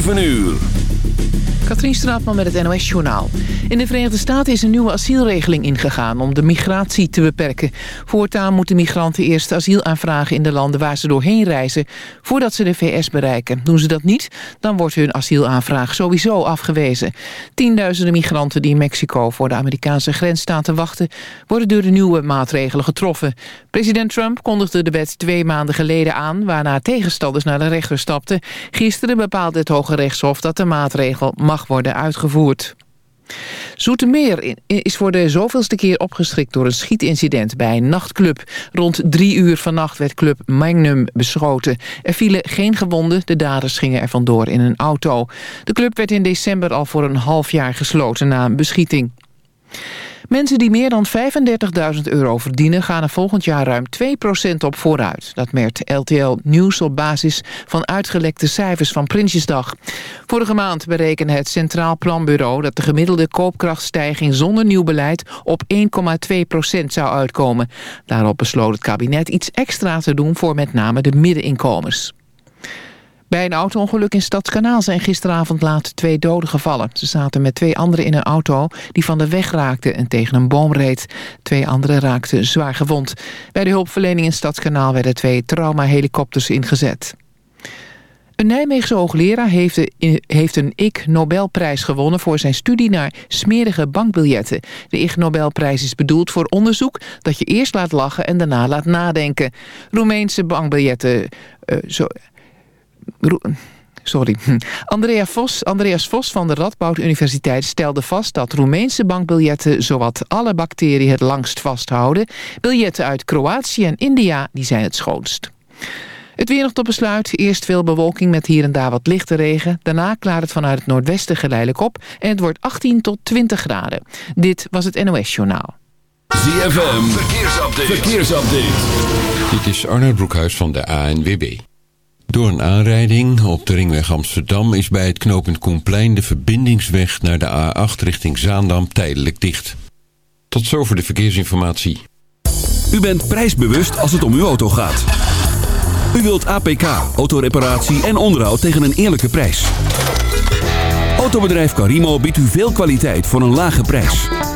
7 uur. Katrien Straatman met het NOS-journaal. In de Verenigde Staten is een nieuwe asielregeling ingegaan om de migratie te beperken. Voortaan moeten migranten eerst asiel aanvragen in de landen waar ze doorheen reizen... voordat ze de VS bereiken. Doen ze dat niet, dan wordt hun asielaanvraag sowieso afgewezen. Tienduizenden migranten die in Mexico voor de Amerikaanse grens staan te wachten... worden door de nieuwe maatregelen getroffen. President Trump kondigde de wet twee maanden geleden aan... waarna tegenstanders naar de rechter stapten. Gisteren bepaalde het Hoge Rechtshof dat de maatregel mag worden uitgevoerd. Zoetermeer is voor de zoveelste keer opgeschrikt door een schietincident bij een nachtclub. Rond drie uur vannacht werd club Magnum beschoten. Er vielen geen gewonden, de daders gingen er vandoor in een auto. De club werd in december al voor een half jaar gesloten na een beschieting. Mensen die meer dan 35.000 euro verdienen... gaan er volgend jaar ruim 2% op vooruit. Dat merkt LTL Nieuws op basis van uitgelekte cijfers van Prinsjesdag. Vorige maand berekende het Centraal Planbureau... dat de gemiddelde koopkrachtstijging zonder nieuw beleid... op 1,2% zou uitkomen. Daarop besloot het kabinet iets extra te doen... voor met name de middeninkomens. Bij een auto-ongeluk in Stadskanaal zijn gisteravond laat twee doden gevallen. Ze zaten met twee anderen in een auto die van de weg raakte en tegen een boom reed. Twee anderen raakten zwaar gewond. Bij de hulpverlening in Stadskanaal werden twee trauma-helikopters ingezet. Een Nijmeegse hoogleraar heeft, heeft een Ik Nobelprijs gewonnen... voor zijn studie naar smerige bankbiljetten. De Ik Nobelprijs is bedoeld voor onderzoek... dat je eerst laat lachen en daarna laat nadenken. Roemeense bankbiljetten... Uh, zo, Sorry. Andrea Vos, Andreas Vos van de Radboud Universiteit stelde vast dat Roemeense bankbiljetten zowat alle bacteriën het langst vasthouden. Biljetten uit Kroatië en India die zijn het schoonst. Het weer nog tot besluit. Eerst veel bewolking met hier en daar wat lichte regen. Daarna klaart het vanuit het noordwesten geleidelijk op. En het wordt 18 tot 20 graden. Dit was het NOS Journaal. ZFM, verkeersupdate. verkeersupdate. Dit is Arnold Broekhuis van de ANWB. Door een aanrijding op de ringweg Amsterdam is bij het knooppunt Koenplein de verbindingsweg naar de A8 richting Zaandam tijdelijk dicht. Tot zover de verkeersinformatie. U bent prijsbewust als het om uw auto gaat. U wilt APK, autoreparatie en onderhoud tegen een eerlijke prijs. Autobedrijf Carimo biedt u veel kwaliteit voor een lage prijs.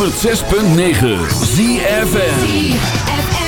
106.9 ZFN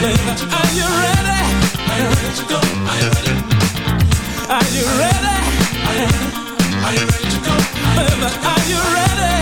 Are you ready? Are you ready to go? Are you ready?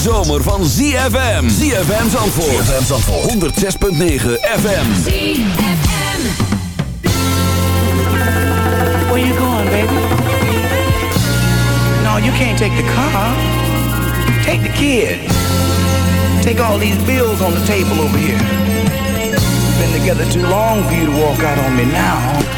zomer van ZFM. ZFM Zandvoort. ZFM Zandvoort. 106.9 FM. ZFM. Where you going, baby? No, you can't take the car. Take the kid. Take all these bills on the table over here. Been together too long for you to walk out on me now.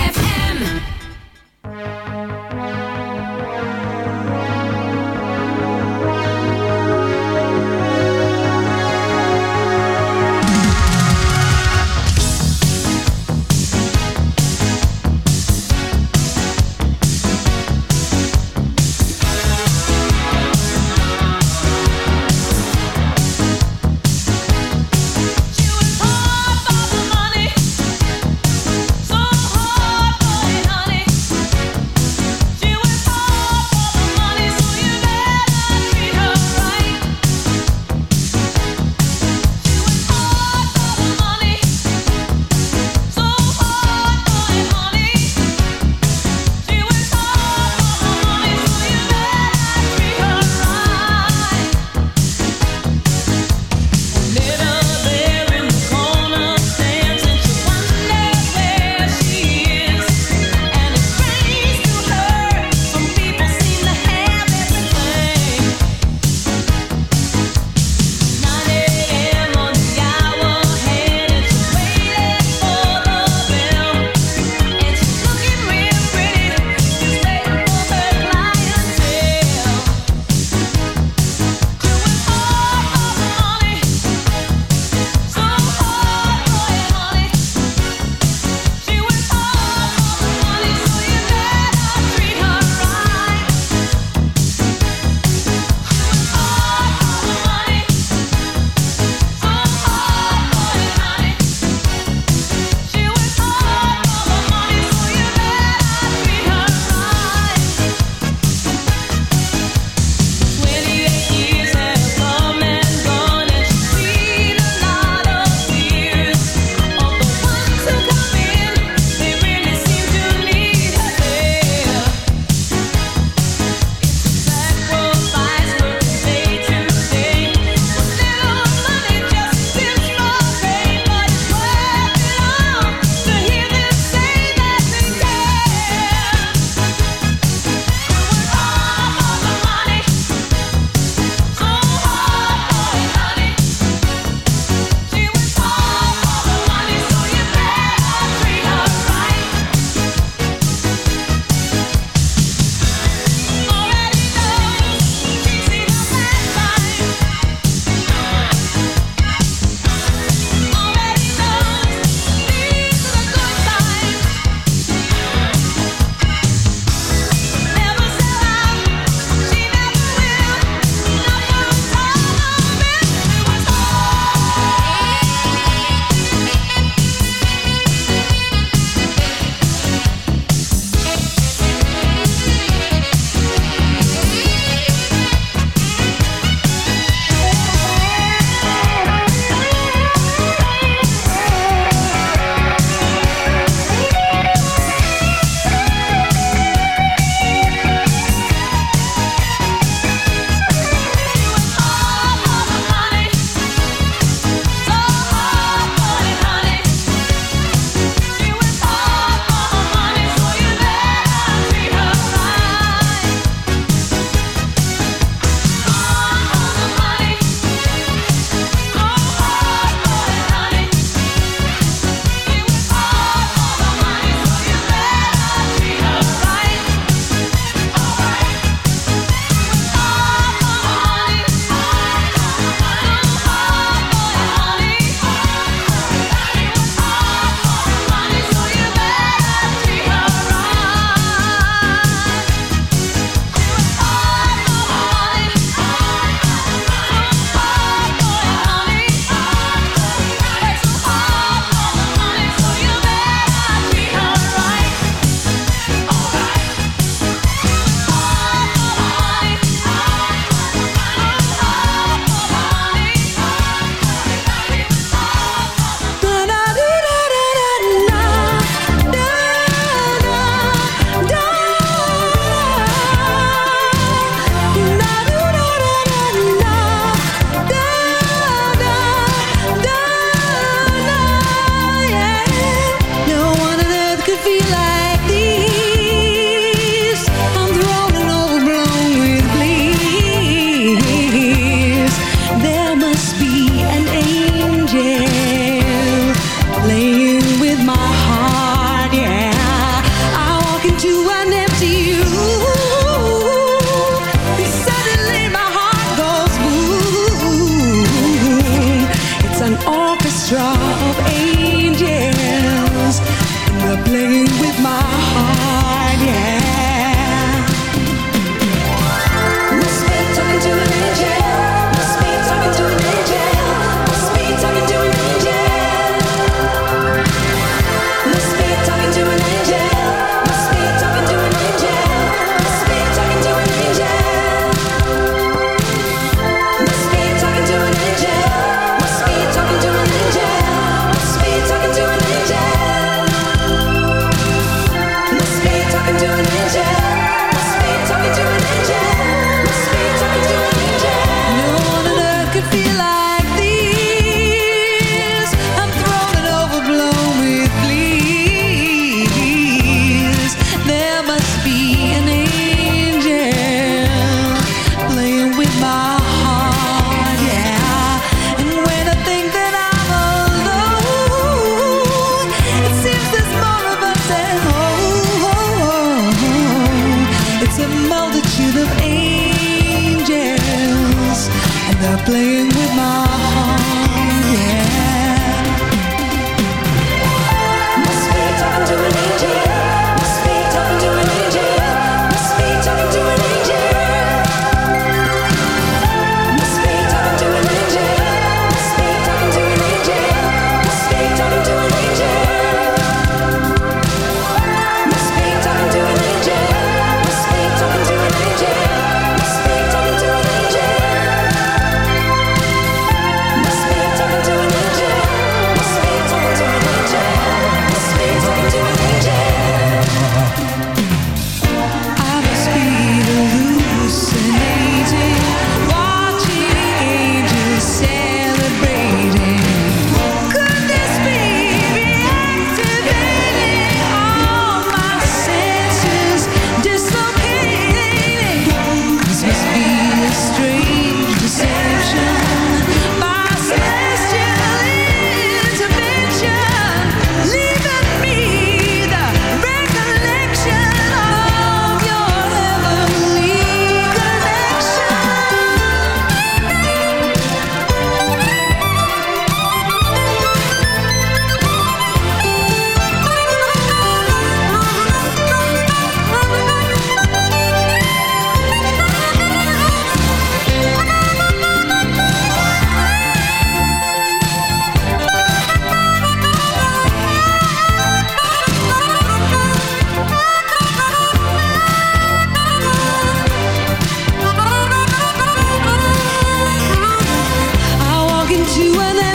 playing with my heart,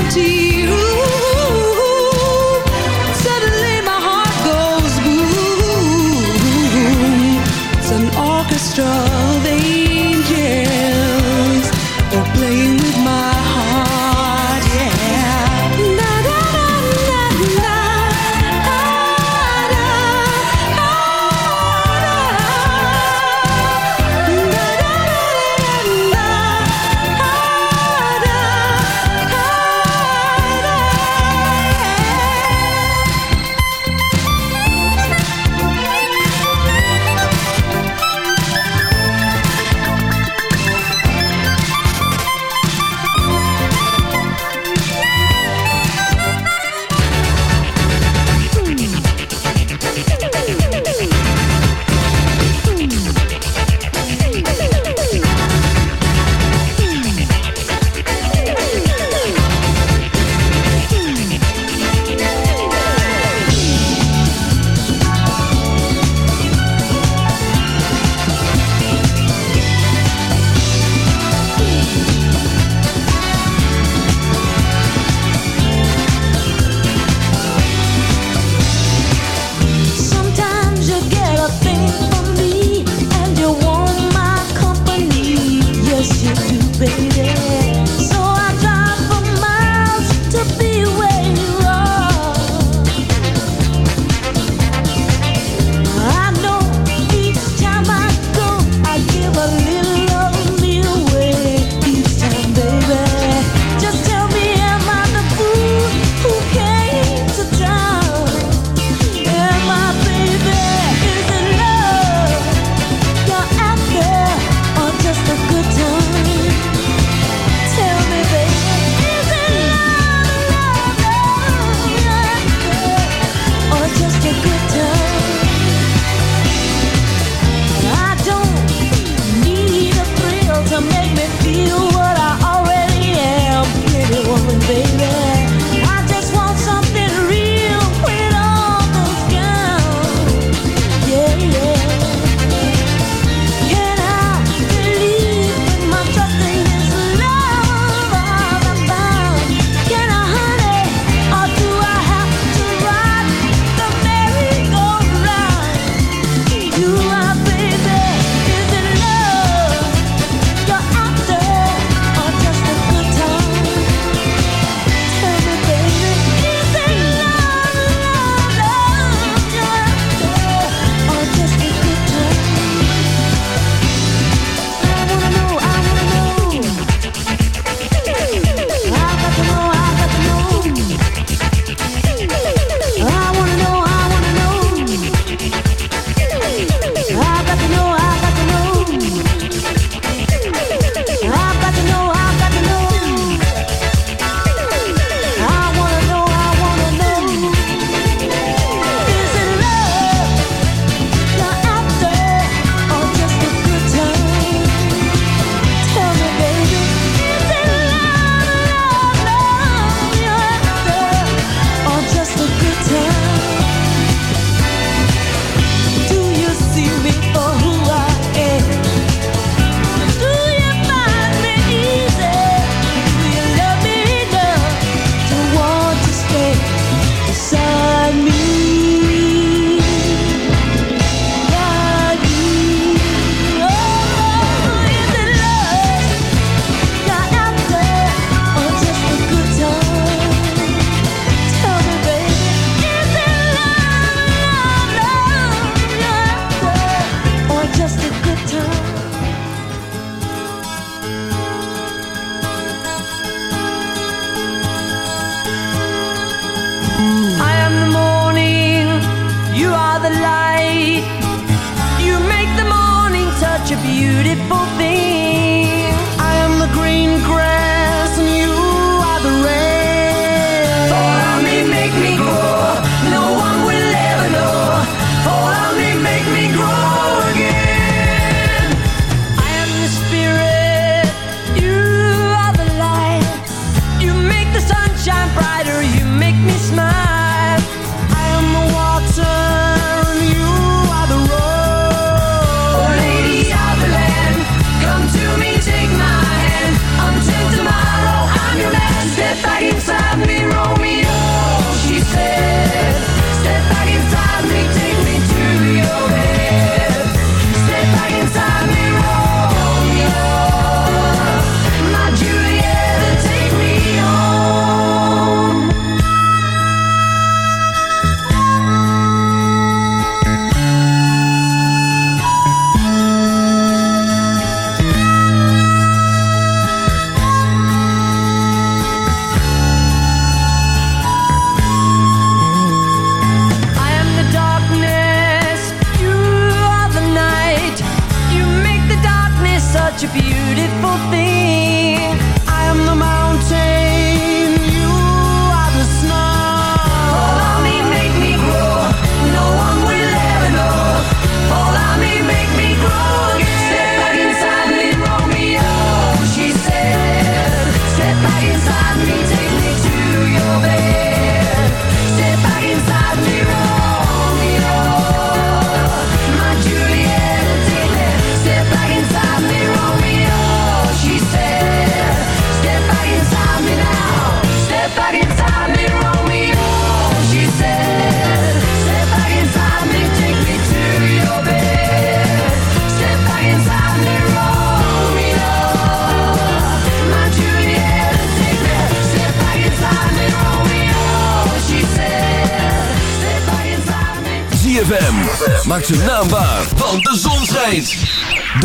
reality.